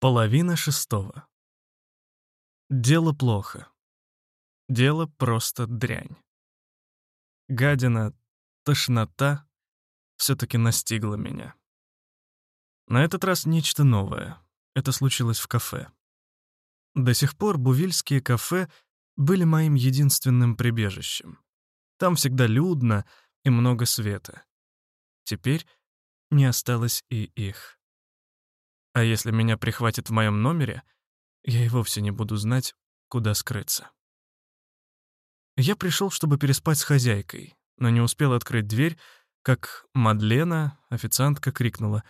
Половина шестого. Дело плохо. Дело просто дрянь. Гадина, тошнота все-таки настигла меня. На этот раз нечто новое. Это случилось в кафе. До сих пор бувильские кафе были моим единственным прибежищем. Там всегда людно и много света. Теперь не осталось и их. А если меня прихватит в моем номере, я и вовсе не буду знать, куда скрыться. Я пришел, чтобы переспать с хозяйкой, но не успел открыть дверь, как Мадлена, официантка, крикнула.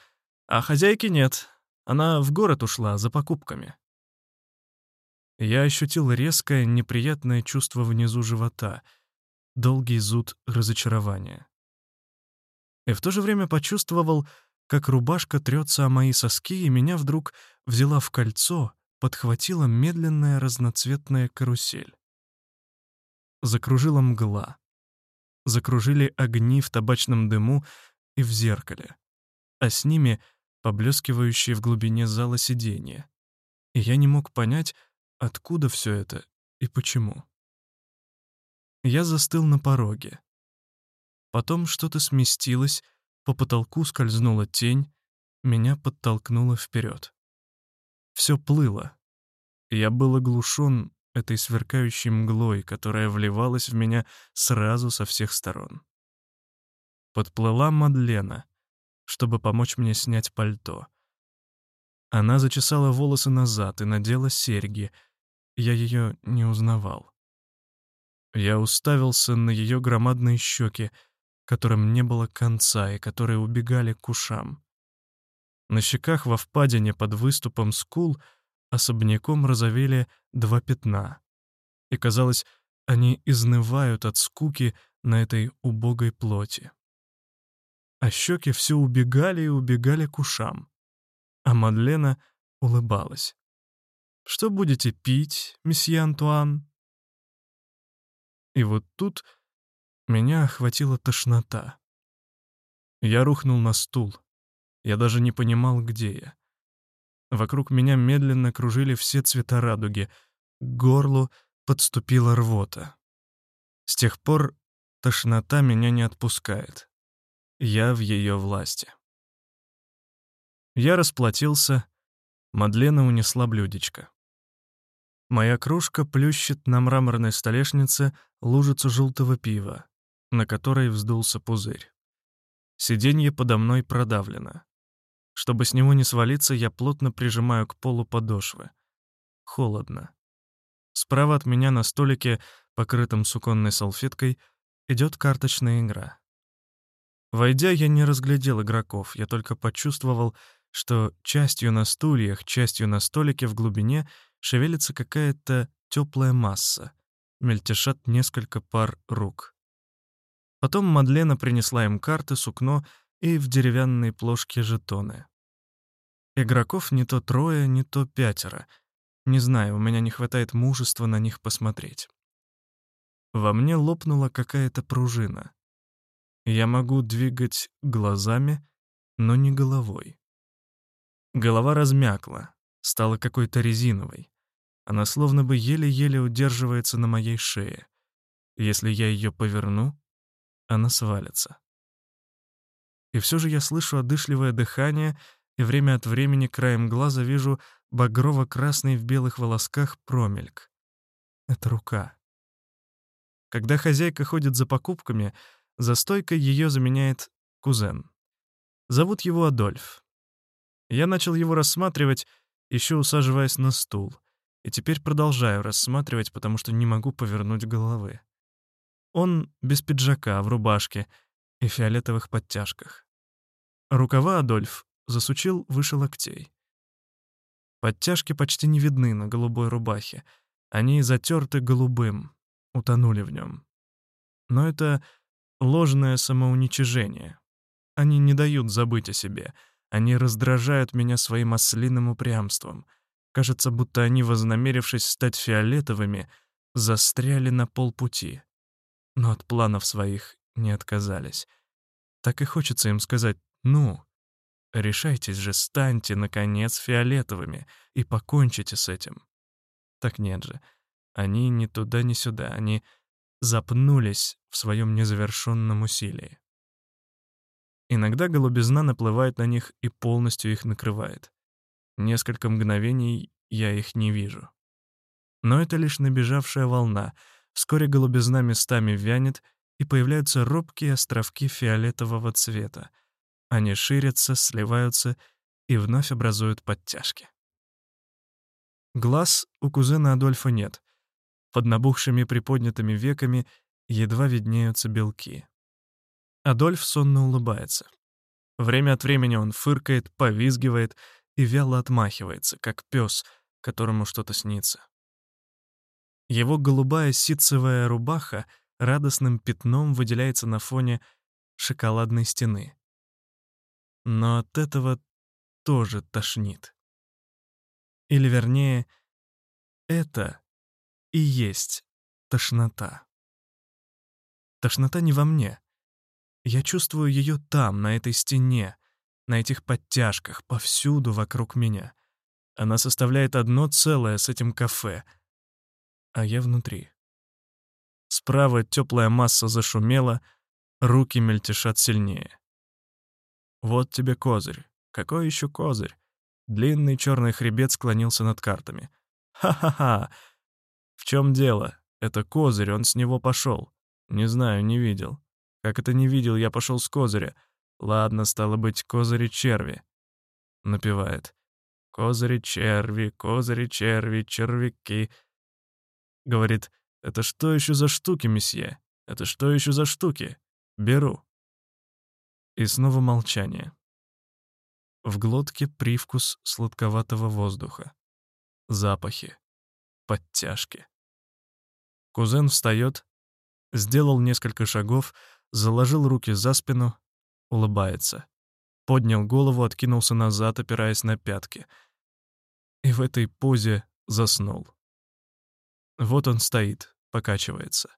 «А хозяйки нет. Она в город ушла за покупками». Я ощутил резкое, неприятное чувство внизу живота, долгий зуд разочарования. И в то же время почувствовал, как рубашка трется о мои соски, и меня вдруг взяла в кольцо, подхватила медленная разноцветная карусель. Закружила мгла. Закружили огни в табачном дыму и в зеркале, а с ними поблескивающие в глубине зала сиденья. И я не мог понять, откуда все это и почему. Я застыл на пороге. Потом что-то сместилось, по потолку скользнула тень, меня подтолкнуло вперед. Все плыло. Я был оглушен этой сверкающей мглой, которая вливалась в меня сразу со всех сторон. Подплыла Мадлена, чтобы помочь мне снять пальто. Она зачесала волосы назад и надела серьги. Я ее не узнавал. Я уставился на ее громадные щеки, которым не было конца и которые убегали к ушам. На щеках во впадине под выступом скул особняком розовели два пятна. И, казалось, они изнывают от скуки на этой убогой плоти. А щеки все убегали и убегали к ушам. А Мадлена улыбалась. «Что будете пить, месье Антуан?» И вот тут меня охватила тошнота. Я рухнул на стул. Я даже не понимал, где я. Вокруг меня медленно кружили все цвета радуги. К горлу подступила рвота. С тех пор тошнота меня не отпускает. Я в ее власти. Я расплатился, Мадлена унесла блюдечко. Моя кружка плющит на мраморной столешнице лужицу желтого пива на которой вздулся пузырь. Сиденье подо мной продавлено. Чтобы с него не свалиться, я плотно прижимаю к полу подошвы. Холодно. Справа от меня на столике, покрытом суконной салфеткой, идет карточная игра. Войдя, я не разглядел игроков, я только почувствовал, что частью на стульях, частью на столике в глубине шевелится какая-то теплая масса, мельтешат несколько пар рук. Потом Мадлена принесла им карты, сукно и в деревянной плошке жетоны. Игроков не то трое, не то пятеро. Не знаю, у меня не хватает мужества на них посмотреть. Во мне лопнула какая-то пружина. Я могу двигать глазами, но не головой. Голова размякла, стала какой-то резиновой. Она словно бы еле-еле удерживается на моей шее. Если я ее поверну, она свалится. И все же я слышу одышливое дыхание, и время от времени краем глаза вижу багрово-красный в белых волосках промельк. Это рука. Когда хозяйка ходит за покупками, за стойкой ее заменяет кузен. Зовут его Адольф. Я начал его рассматривать, еще усаживаясь на стул, и теперь продолжаю рассматривать, потому что не могу повернуть головы. Он без пиджака, в рубашке и фиолетовых подтяжках. Рукава Адольф засучил выше локтей. Подтяжки почти не видны на голубой рубахе. Они затерты голубым, утонули в нем. Но это ложное самоуничижение. Они не дают забыть о себе. Они раздражают меня своим ослиным упрямством. Кажется, будто они, вознамерившись стать фиолетовыми, застряли на полпути но от планов своих не отказались. Так и хочется им сказать «ну». Решайтесь же, станьте, наконец, фиолетовыми и покончите с этим. Так нет же. Они ни туда, ни сюда. Они запнулись в своем незавершенном усилии. Иногда голубизна наплывает на них и полностью их накрывает. Несколько мгновений я их не вижу. Но это лишь набежавшая волна. Вскоре голубизна местами вянет, и появляются робкие островки фиолетового цвета. Они ширятся, сливаются и вновь образуют подтяжки. Глаз у кузена Адольфа нет. Под набухшими приподнятыми веками едва виднеются белки. Адольф сонно улыбается. Время от времени он фыркает, повизгивает и вяло отмахивается, как пес, которому что-то снится. Его голубая ситцевая рубаха радостным пятном выделяется на фоне шоколадной стены. Но от этого тоже тошнит. Или вернее, это и есть тошнота. Тошнота не во мне. Я чувствую ее там, на этой стене, на этих подтяжках, повсюду вокруг меня. Она составляет одно целое с этим кафе — а я внутри. Справа теплая масса зашумела, руки мельтешат сильнее. Вот тебе козырь. Какой еще козырь? Длинный черный хребет склонился над картами. Ха-ха-ха! В чем дело? Это козырь, он с него пошел. Не знаю, не видел. Как это не видел, я пошел с козыря. Ладно, стало быть, козыри черви. Напевает. Козыри черви, козыри черви, червяки. Говорит, «Это что еще за штуки, месье? Это что еще за штуки? Беру». И снова молчание. В глотке привкус сладковатого воздуха. Запахи. Подтяжки. Кузен встает, сделал несколько шагов, заложил руки за спину, улыбается. Поднял голову, откинулся назад, опираясь на пятки. И в этой позе заснул. Вот он стоит, покачивается.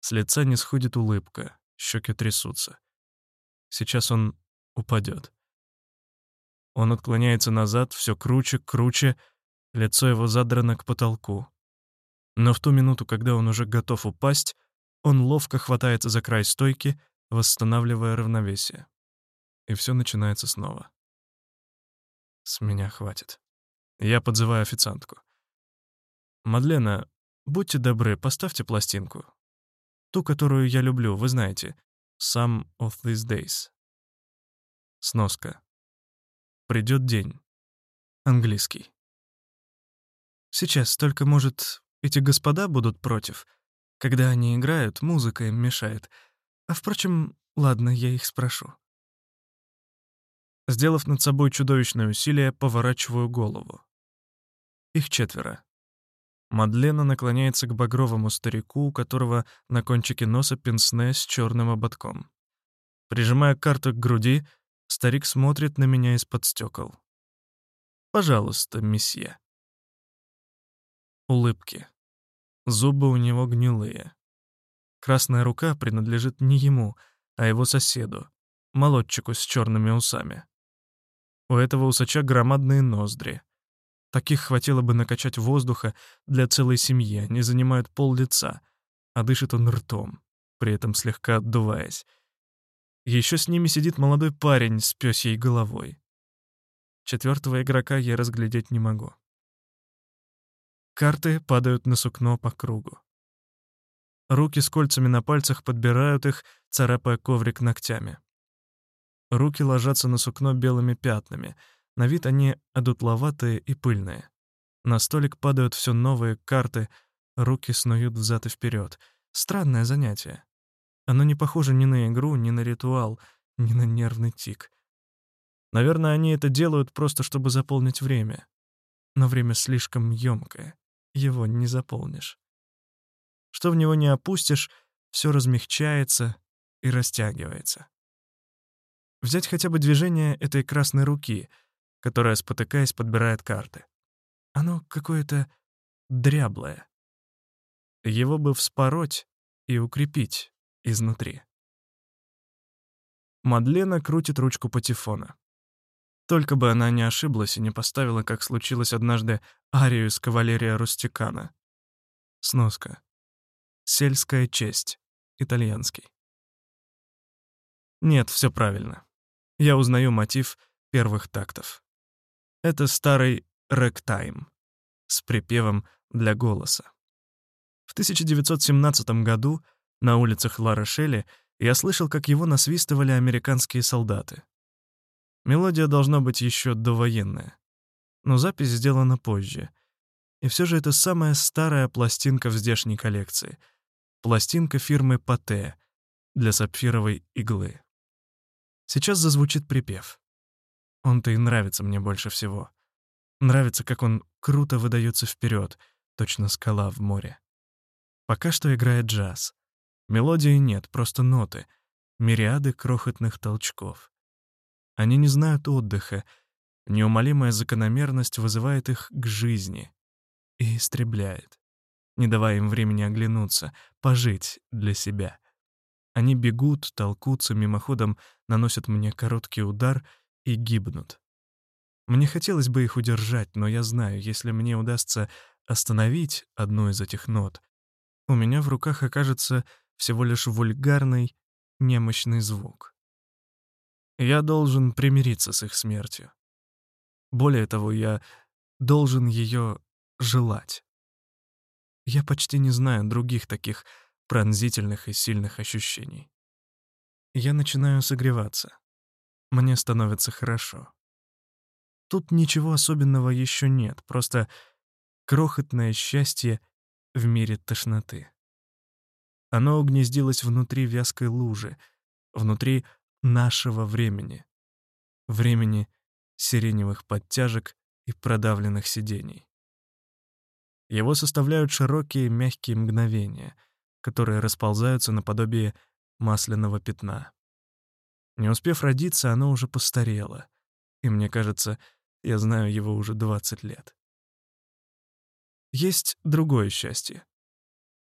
С лица не сходит улыбка, щеки трясутся. Сейчас он упадет. Он отклоняется назад, все круче, круче, лицо его задрано к потолку. Но в ту минуту, когда он уже готов упасть, он ловко хватается за край стойки, восстанавливая равновесие. И все начинается снова. С меня хватит. Я подзываю официантку. «Мадлена, Будьте добры, поставьте пластинку. Ту, которую я люблю, вы знаете. Some of these days. Сноска. Придет день. Английский. Сейчас только, может, эти господа будут против. Когда они играют, музыка им мешает. А, впрочем, ладно, я их спрошу. Сделав над собой чудовищное усилие, поворачиваю голову. Их четверо. Мадлена наклоняется к багровому старику, у которого на кончике носа пенсне с черным ободком. Прижимая карту к груди, старик смотрит на меня из-под стекол. «Пожалуйста, месье». Улыбки. Зубы у него гнилые. Красная рука принадлежит не ему, а его соседу, молодчику с черными усами. У этого усача громадные ноздри. Таких хватило бы накачать воздуха для целой семьи, они занимают пол лица, а дышит он ртом, при этом слегка отдуваясь. Еще с ними сидит молодой парень с пёсьей головой. Четвертого игрока я разглядеть не могу. Карты падают на сукно по кругу. Руки с кольцами на пальцах подбирают их, царапая коврик ногтями. Руки ложатся на сукно белыми пятнами — на вид они одутловатые и пыльные. На столик падают все новые карты, руки снуют взад и вперед. Странное занятие. Оно не похоже ни на игру, ни на ритуал, ни на нервный тик. Наверное, они это делают просто, чтобы заполнить время. Но время слишком ёмкое, его не заполнишь. Что в него не опустишь, все размягчается и растягивается. Взять хотя бы движение этой красной руки — которая, спотыкаясь, подбирает карты. Оно какое-то дряблое. Его бы вспороть и укрепить изнутри. Мадлена крутит ручку патефона. Только бы она не ошиблась и не поставила, как случилось однажды, арию из кавалерия Рустикана. Сноска. Сельская честь. Итальянский. Нет, все правильно. Я узнаю мотив первых тактов. Это старый рэктайм с припевом для голоса. В 1917 году на улицах Ла-Рошеля я слышал, как его насвистывали американские солдаты. Мелодия должна быть еще довоенная. Но запись сделана позже. И все же это самая старая пластинка в здешней коллекции. Пластинка фирмы Пате для сапфировой иглы. Сейчас зазвучит припев. Он-то и нравится мне больше всего. Нравится, как он круто выдается вперед, точно скала в море. Пока что играет джаз. Мелодии нет, просто ноты, мириады крохотных толчков. Они не знают отдыха, неумолимая закономерность вызывает их к жизни и истребляет, не давая им времени оглянуться, пожить для себя. Они бегут, толкутся, мимоходом наносят мне короткий удар и гибнут. Мне хотелось бы их удержать, но я знаю, если мне удастся остановить одну из этих нот, у меня в руках окажется всего лишь вульгарный, немощный звук. Я должен примириться с их смертью. Более того, я должен ее желать. Я почти не знаю других таких пронзительных и сильных ощущений. Я начинаю согреваться. Мне становится хорошо. Тут ничего особенного еще нет, просто крохотное счастье в мире тошноты. Оно угнездилось внутри вязкой лужи, внутри нашего времени, времени сиреневых подтяжек и продавленных сидений. Его составляют широкие мягкие мгновения, которые расползаются наподобие масляного пятна. Не успев родиться, оно уже постарело, и мне кажется, я знаю его уже 20 лет. Есть другое счастье.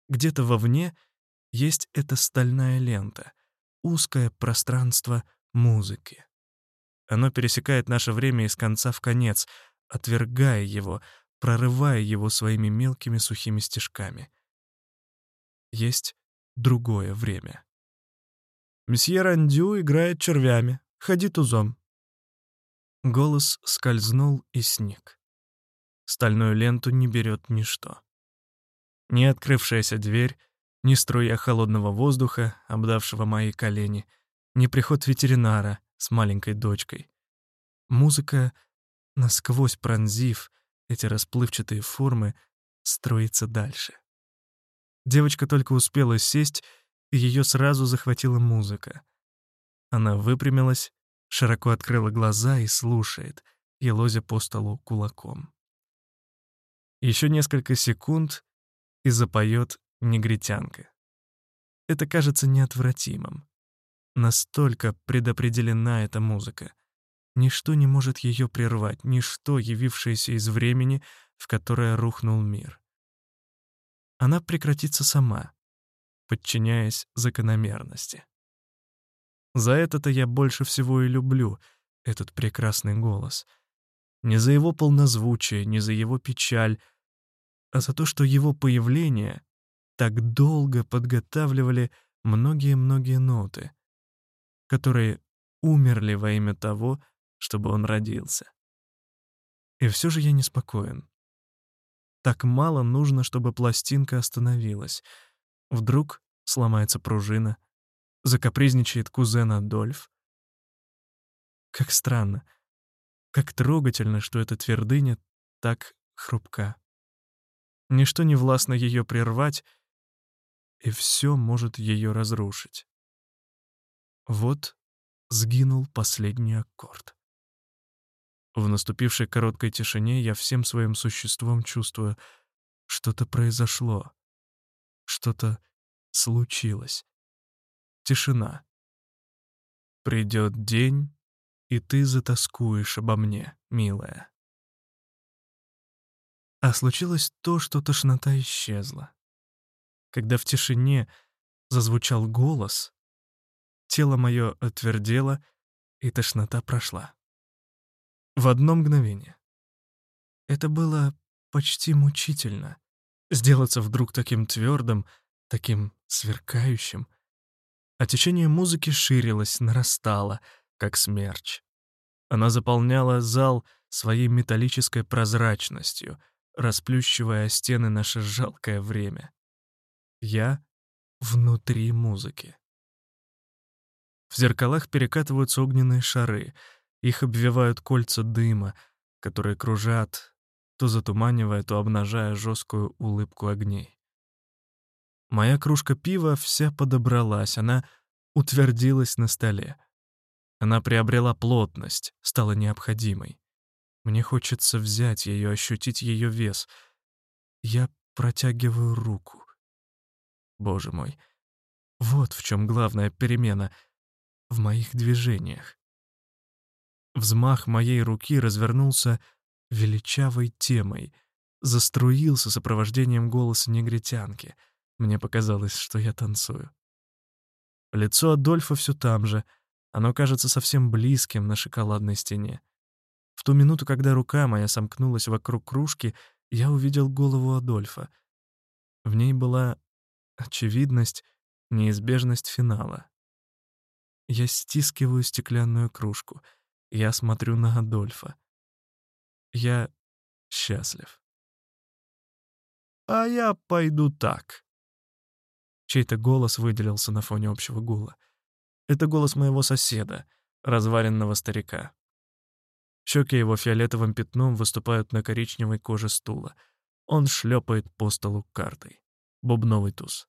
Где-то вовне есть эта стальная лента, узкое пространство музыки. Оно пересекает наше время из конца в конец, отвергая его, прорывая его своими мелкими сухими стежками. Есть другое время. Месье Рандю играет червями. Ходи тузом. Голос скользнул и сник. Стальную ленту не берет ничто. Ни открывшаяся дверь, ни струя холодного воздуха, обдавшего мои колени, ни приход ветеринара с маленькой дочкой. Музыка, насквозь пронзив эти расплывчатые формы, строится дальше. Девочка только успела сесть, ее сразу захватила музыка. Она выпрямилась, широко открыла глаза и слушает, елозя по столу кулаком. Еще несколько секунд и запоет негритянка. Это кажется неотвратимым. Настолько предопределена эта музыка. Ничто не может ее прервать, ничто, явившееся из времени, в которое рухнул мир. Она прекратится сама, подчиняясь закономерности. За это-то я больше всего и люблю этот прекрасный голос. Не за его полнозвучие, не за его печаль, а за то, что его появление так долго подготавливали многие-многие ноты, которые умерли во имя того, чтобы он родился. И все же я неспокоен. Так мало нужно, чтобы пластинка остановилась. Вдруг сломается пружина, закапризничает кузен Адольф. Как странно, как трогательно, что эта твердыня так хрупка. Ничто не властно ее прервать, и все может ее разрушить. Вот сгинул последний аккорд. В наступившей короткой тишине я всем своим существом чувствую, что-то произошло, что-то случилось. Тишина. Придет день, и ты затаскуешь обо мне, милая. А случилось то, что тошнота исчезла. Когда в тишине зазвучал голос, тело мое отвердело, и тошнота прошла. В одно мгновение. Это было почти мучительно. Сделаться вдруг таким твердым, таким сверкающим. А течение музыки ширилось, нарастало, как смерч. Она заполняла зал своей металлической прозрачностью, расплющивая стены наше жалкое время. Я внутри музыки. В зеркалах перекатываются огненные шары, их обвивают кольца дыма, которые кружат, то затуманивая, то обнажая жесткую улыбку огней. Моя кружка пива вся подобралась, она утвердилась на столе. Она приобрела плотность, стала необходимой. Мне хочется взять ее, ощутить ее вес. Я протягиваю руку. Боже мой, вот в чем главная перемена в моих движениях. Взмах моей руки развернулся величавой темой, заструился сопровождением голоса негритянки. Мне показалось, что я танцую. Лицо Адольфа все там же, оно кажется совсем близким на шоколадной стене. В ту минуту, когда рука моя сомкнулась вокруг кружки, я увидел голову Адольфа. В ней была очевидность, неизбежность финала. Я стискиваю стеклянную кружку. Я смотрю на Адольфа. Я счастлив. «А я пойду так». Чей-то голос выделился на фоне общего гула. Это голос моего соседа, разваренного старика. Щеки его фиолетовым пятном выступают на коричневой коже стула. Он шлепает по столу картой. Бубновый туз.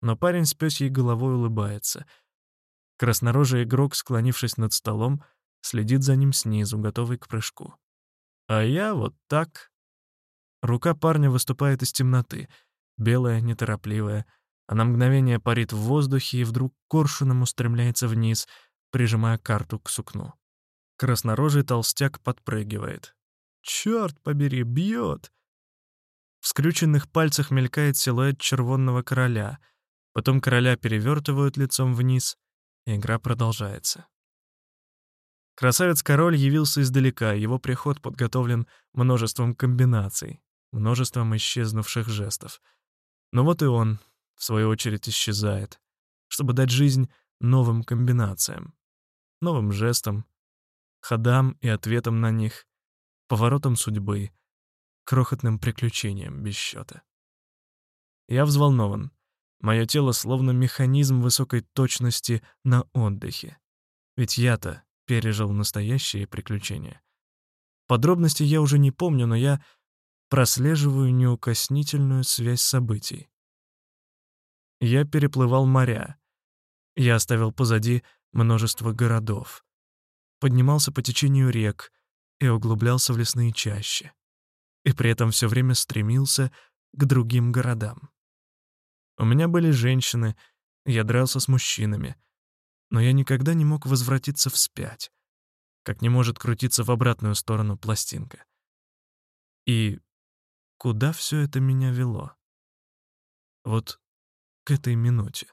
Но парень с пёсьей головой улыбается. Краснорожий игрок, склонившись над столом, следит за ним снизу, готовый к прыжку. А я вот так. Рука парня выступает из темноты, белая, неторопливая, а на мгновение парит в воздухе и вдруг коршуном устремляется вниз, прижимая карту к сукну. Краснорожий толстяк подпрыгивает. «Чёрт побери, бьет!» В скрюченных пальцах мелькает силуэт червонного короля. Потом короля перевертывают лицом вниз, и игра продолжается. Красавец-король явился издалека, его приход подготовлен множеством комбинаций, множеством исчезнувших жестов. Но вот и он, в свою очередь, исчезает, чтобы дать жизнь новым комбинациям, новым жестам, ходам и ответам на них, поворотам судьбы, крохотным приключениям без счета. Я взволнован. Мое тело словно механизм высокой точности на отдыхе. Ведь я-то пережил настоящие приключения. Подробности я уже не помню, но я прослеживаю неукоснительную связь событий. Я переплывал моря. Я оставил позади множество городов. Поднимался по течению рек и углублялся в лесные чащи. И при этом все время стремился к другим городам. У меня были женщины, я дрался с мужчинами, но я никогда не мог возвратиться вспять, как не может крутиться в обратную сторону пластинка. И куда все это меня вело? Вот к этой минуте,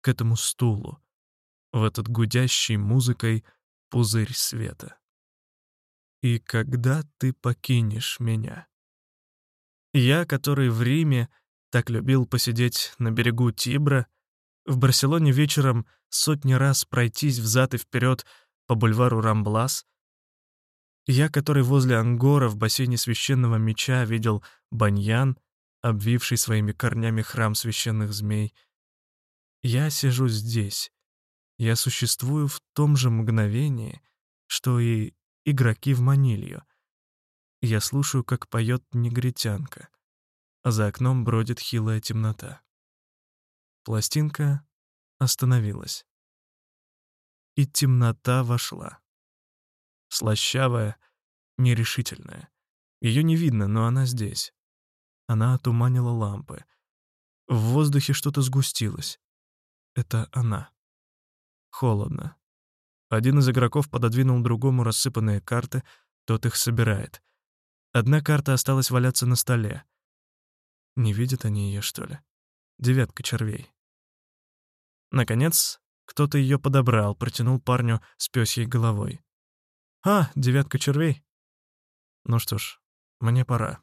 к этому стулу, в этот гудящий музыкой пузырь света. И когда ты покинешь меня? Я, который в Риме так любил посидеть на берегу Тибра, в Барселоне вечером сотни раз пройтись взад и вперед по бульвару Рамблас, я, который возле Ангора в бассейне священного меча видел баньян, обвивший своими корнями храм священных змей. Я сижу здесь. Я существую в том же мгновении, что и игроки в Манилью. Я слушаю, как поет негритянка, а за окном бродит хилая темнота. Пластинка остановилась. И темнота вошла. Слащавая, нерешительная. Ее не видно, но она здесь. Она отуманила лампы. В воздухе что-то сгустилось. Это она. Холодно. Один из игроков пододвинул другому рассыпанные карты, тот их собирает. Одна карта осталась валяться на столе. Не видят они ее, что ли? Девятка червей. Наконец, кто-то ее подобрал, протянул парню с пёсьей головой. А, девятка червей. Ну что ж, мне пора.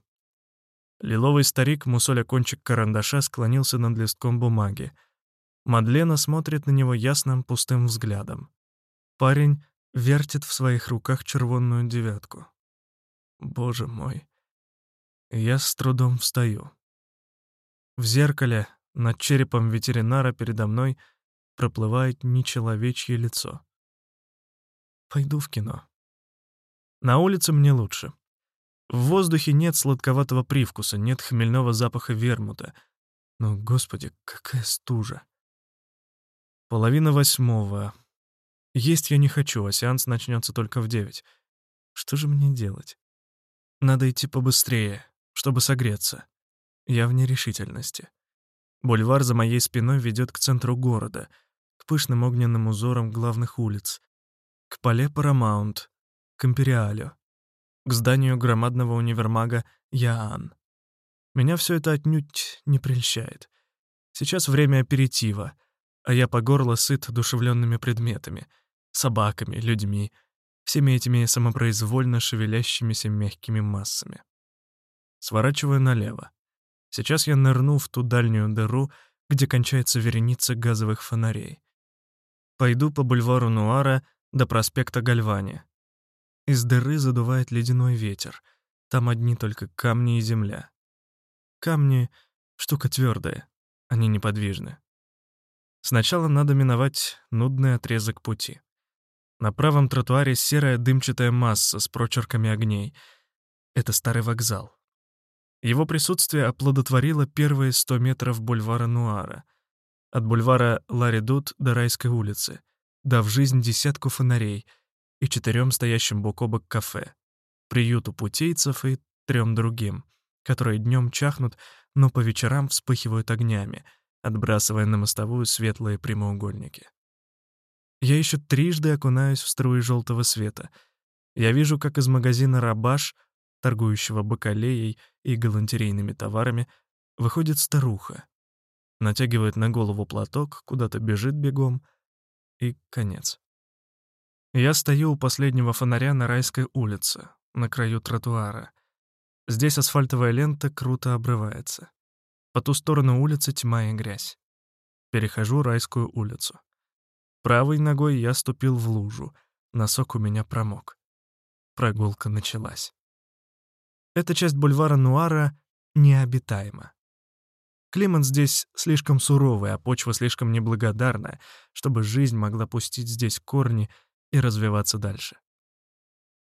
Лиловый старик, мусоля кончик карандаша, склонился над листком бумаги. Мадлена смотрит на него ясным пустым взглядом. Парень вертит в своих руках червонную девятку. Боже мой. Я с трудом встаю. В зеркале над черепом ветеринара передо мной проплывает нечеловечье лицо. Пойду в кино. На улице мне лучше. В воздухе нет сладковатого привкуса, нет хмельного запаха вермута. Но, господи, какая стужа. Половина восьмого. Есть я не хочу, а сеанс начнется только в девять. Что же мне делать? Надо идти побыстрее, чтобы согреться. Я в нерешительности. Бульвар за моей спиной ведет к центру города, к пышным огненным узорам главных улиц, к Пале Парамаунт, к Империалю к зданию громадного универмага Яан. Меня все это отнюдь не прельщает. Сейчас время аперитива, а я по горло сыт душевленными предметами, собаками, людьми, всеми этими самопроизвольно шевелящимися мягкими массами. Сворачиваю налево. Сейчас я нырну в ту дальнюю дыру, где кончается вереница газовых фонарей. Пойду по бульвару Нуара до проспекта Гальвани. Из дыры задувает ледяной ветер. Там одни только камни и земля. Камни — штука твердая, они неподвижны. Сначала надо миновать нудный отрезок пути. На правом тротуаре серая дымчатая масса с прочерками огней. Это старый вокзал. Его присутствие оплодотворило первые сто метров бульвара Нуара. От бульвара Ларидут до Райской улицы, дав жизнь десятку фонарей — и четырем стоящим бок о бок кафе, приюту путейцев и трем другим, которые днем чахнут, но по вечерам вспыхивают огнями, отбрасывая на мостовую светлые прямоугольники. Я еще трижды окунаюсь в струи желтого света. Я вижу, как из магазина «Рабаш», торгующего бакалеей и галантерейными товарами, выходит старуха, натягивает на голову платок, куда-то бежит бегом, и конец. Я стою у последнего фонаря на Райской улице, на краю тротуара. Здесь асфальтовая лента круто обрывается. По ту сторону улицы тьма и грязь. Перехожу Райскую улицу. Правой ногой я ступил в лужу, носок у меня промок. Прогулка началась. Эта часть бульвара Нуара необитаема. Климат здесь слишком суровый, а почва слишком неблагодарная, чтобы жизнь могла пустить здесь корни и развиваться дальше.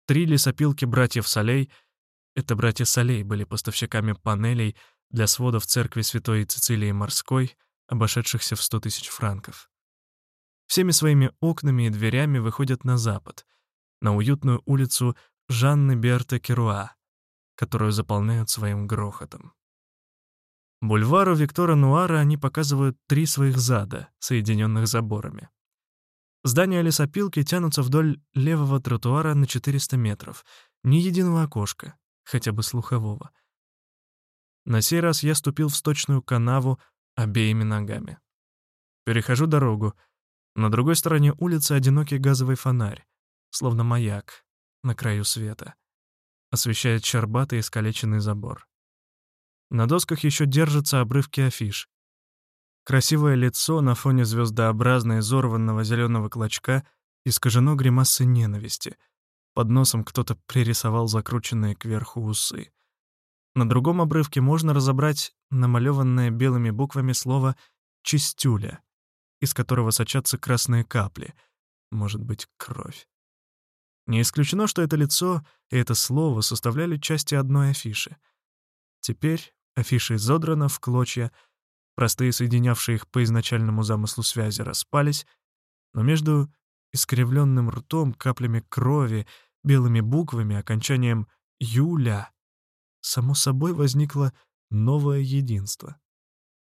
Три лесопилки братьев Солей — это братья Солей были поставщиками панелей для сводов церкви Святой Цицилии Морской, обошедшихся в 100 тысяч франков. Всеми своими окнами и дверями выходят на запад, на уютную улицу Жанны Берта Керуа, которую заполняют своим грохотом. Бульвару Виктора Нуара они показывают три своих зада, соединенных заборами. Здания лесопилки тянутся вдоль левого тротуара на 400 метров. Ни единого окошка, хотя бы слухового. На сей раз я ступил в сточную канаву обеими ногами. Перехожу дорогу. На другой стороне улицы одинокий газовый фонарь, словно маяк, на краю света. Освещает щербатый искалеченный забор. На досках еще держатся обрывки афиш. Красивое лицо на фоне звездообразно изорванного зеленого клочка искажено гримасой ненависти. Под носом кто-то пририсовал закрученные кверху усы. На другом обрывке можно разобрать намалеванное белыми буквами слово «чистюля», из которого сочатся красные капли, может быть, кровь. Не исключено, что это лицо и это слово составляли части одной афиши. Теперь афиша изодрана в клочья — Простые, соединявшие их по изначальному замыслу связи, распались, но между искривленным ртом, каплями крови, белыми буквами, окончанием «Юля» само собой возникло новое единство.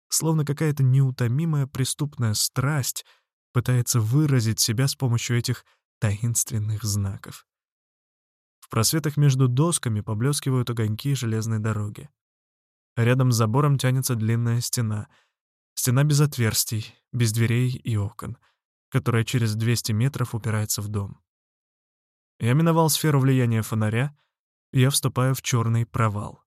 Словно какая-то неутомимая преступная страсть пытается выразить себя с помощью этих таинственных знаков. В просветах между досками поблескивают огоньки железной дороги. Рядом с забором тянется длинная стена — Стена без отверстий, без дверей и окон, которая через 200 метров упирается в дом. Я миновал сферу влияния фонаря, и я вступаю в черный провал.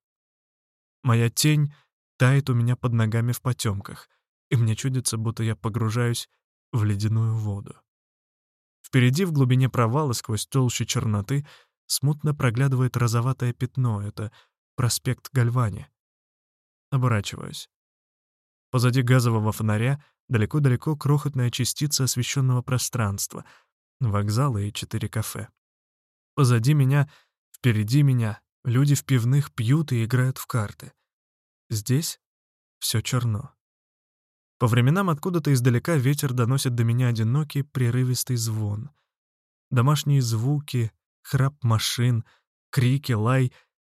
Моя тень тает у меня под ногами в потемках, и мне чудится, будто я погружаюсь в ледяную воду. Впереди, в глубине провала, сквозь толщу черноты, смутно проглядывает розоватое пятно. Это проспект Гальвани. Оборачиваюсь. Позади газового фонаря далеко-далеко крохотная частица освещенного пространства, вокзалы и четыре кафе. Позади меня, впереди меня, люди в пивных пьют и играют в карты. Здесь все черно. По временам откуда-то издалека ветер доносит до меня одинокий прерывистый звон. Домашние звуки, храп машин, крики, лай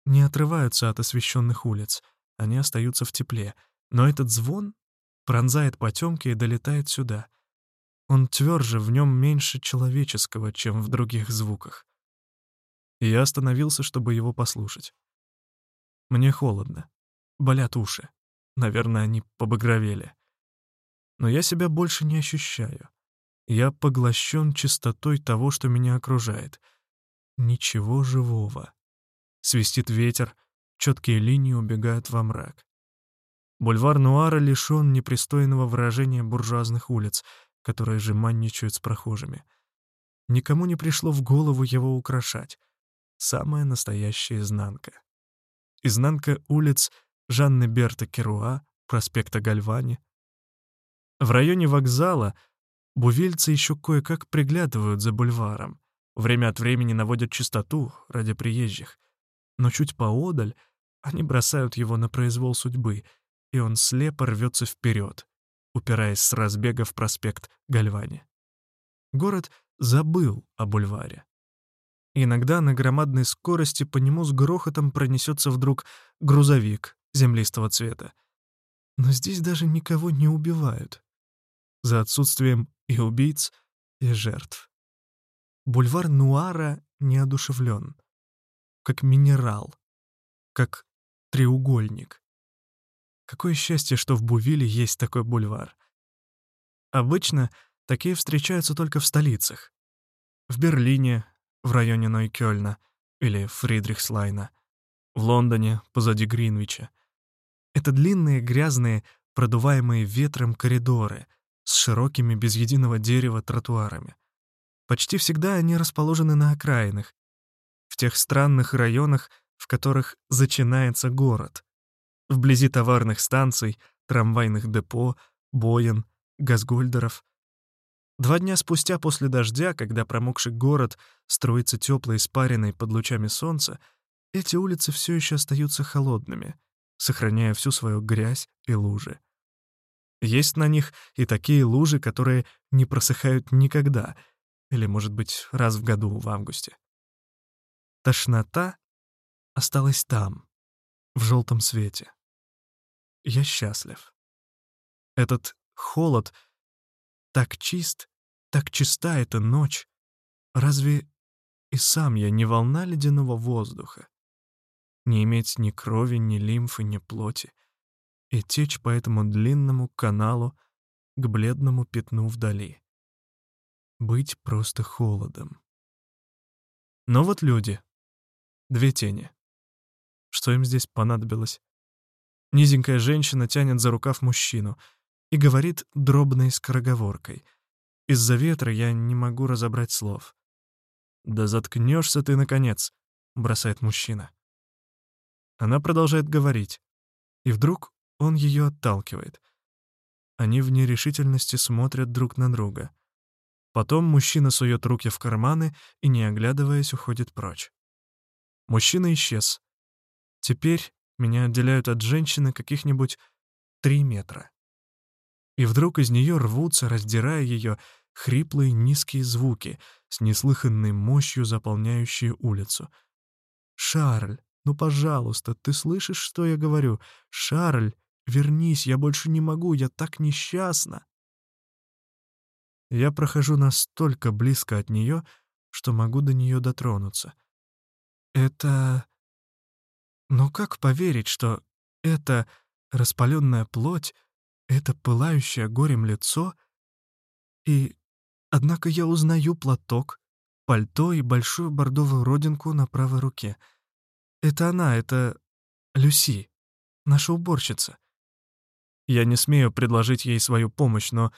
не отрываются от освещенных улиц, они остаются в тепле. Но этот звон пронзает потемки и долетает сюда. Он тверже, в нем меньше человеческого, чем в других звуках. И я остановился, чтобы его послушать. Мне холодно. Болят уши. Наверное, они побагровели. Но я себя больше не ощущаю. Я поглощен чистотой того, что меня окружает. Ничего живого. Свистит ветер, четкие линии убегают во мрак. Бульвар Нуара лишен непристойного выражения буржуазных улиц, которые жеманничают с прохожими. Никому не пришло в голову его украшать. Самая настоящая изнанка. Изнанка улиц Жанны Берта Керуа, проспекта Гальвани. В районе вокзала бувельцы еще кое-как приглядывают за бульваром. Время от времени наводят чистоту ради приезжих. Но чуть поодаль они бросают его на произвол судьбы — и он слепо рвется вперед, упираясь с разбега в проспект Гальвани. Город забыл о бульваре. Иногда на громадной скорости по нему с грохотом пронесется вдруг грузовик землистого цвета. Но здесь даже никого не убивают. За отсутствием и убийц, и жертв. Бульвар Нуара неодушевлен. Как минерал. Как треугольник. Какое счастье, что в Бувиле есть такой бульвар. Обычно такие встречаются только в столицах. В Берлине, в районе Нойкёльна или Фридрихслайна, в Лондоне, позади Гринвича. Это длинные, грязные, продуваемые ветром коридоры с широкими без единого дерева тротуарами. Почти всегда они расположены на окраинах, в тех странных районах, в которых начинается город — вблизи товарных станций, трамвайных депо, боен, газгольдеров. Два дня спустя после дождя, когда промокший город строится теплой испариной под лучами солнца, эти улицы все еще остаются холодными, сохраняя всю свою грязь и лужи. Есть на них и такие лужи, которые не просыхают никогда, или, может быть, раз в году в августе. Тошнота осталась там, в желтом свете. Я счастлив. Этот холод так чист, так чиста эта ночь. Разве и сам я не волна ледяного воздуха? Не иметь ни крови, ни лимфы, ни плоти. И течь по этому длинному каналу к бледному пятну вдали. Быть просто холодом. Но вот люди. Две тени. Что им здесь понадобилось? Низенькая женщина тянет за рукав мужчину и говорит дробной скороговоркой. Из-за ветра я не могу разобрать слов. «Да заткнешься ты, наконец!» — бросает мужчина. Она продолжает говорить, и вдруг он ее отталкивает. Они в нерешительности смотрят друг на друга. Потом мужчина сует руки в карманы и, не оглядываясь, уходит прочь. Мужчина исчез. Теперь меня отделяют от женщины каких-нибудь три метра. И вдруг из нее рвутся, раздирая ее, хриплые низкие звуки с неслыханной мощью, заполняющие улицу. «Шарль, ну, пожалуйста, ты слышишь, что я говорю? Шарль, вернись, я больше не могу, я так несчастна!» Я прохожу настолько близко от нее, что могу до нее дотронуться. Это но как поверить, что это распаленная плоть, это пылающее горем лицо? И, однако, я узнаю платок, пальто и большую бордовую родинку на правой руке. Это она, это Люси, наша уборщица. Я не смею предложить ей свою помощь, но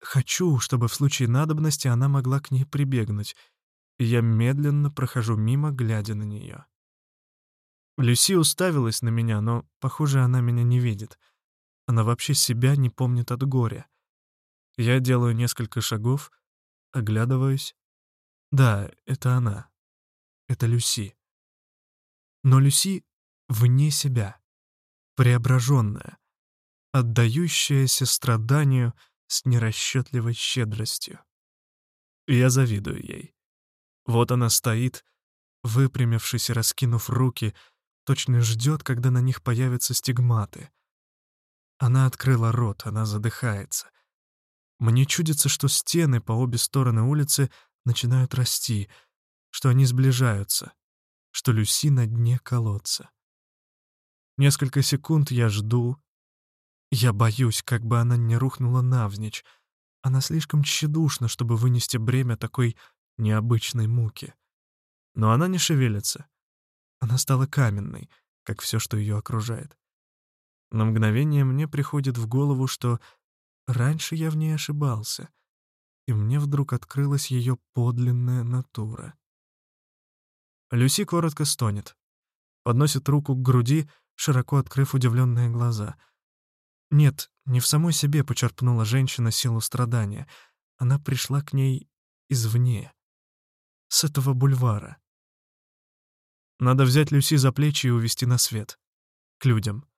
хочу, чтобы в случае надобности она могла к ней прибегнуть. Я медленно прохожу мимо, глядя на нее. Люси уставилась на меня, но, похоже, она меня не видит. Она вообще себя не помнит от горя. Я делаю несколько шагов, оглядываюсь. Да, это она. Это Люси. Но Люси вне себя, преображенная, отдающаяся страданию с нерасчетливой щедростью. Я завидую ей. Вот она стоит, выпрямившись и раскинув руки, точно ждет, когда на них появятся стигматы. Она открыла рот, она задыхается. Мне чудится, что стены по обе стороны улицы начинают расти, что они сближаются, что Люси на дне колодца. Несколько секунд я жду, я боюсь, как бы она не рухнула навзничь. Она слишком тщедушна, чтобы вынести бремя такой необычной муки. Но она не шевелится. Она стала каменной, как все, что ее окружает. На мгновение мне приходит в голову, что раньше я в ней ошибался, и мне вдруг открылась ее подлинная натура. Люси коротко стонет, подносит руку к груди, широко открыв удивленные глаза — нет, не в самой себе почерпнула женщина силу страдания. Она пришла к ней извне, с этого бульвара. Надо взять Люси за плечи и увести на свет. К людям.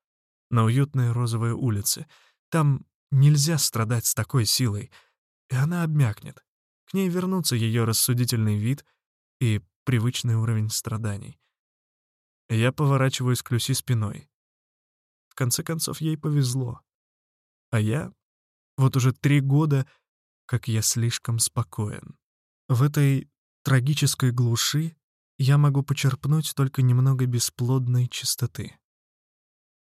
На уютные розовые улицы. Там нельзя страдать с такой силой. И она обмякнет. К ней вернутся ее рассудительный вид и привычный уровень страданий. Я поворачиваюсь к Люси спиной. Конце концов, ей повезло. А я? Вот уже три года, как я слишком спокоен. В этой трагической глуши я могу почерпнуть только немного бесплодной чистоты.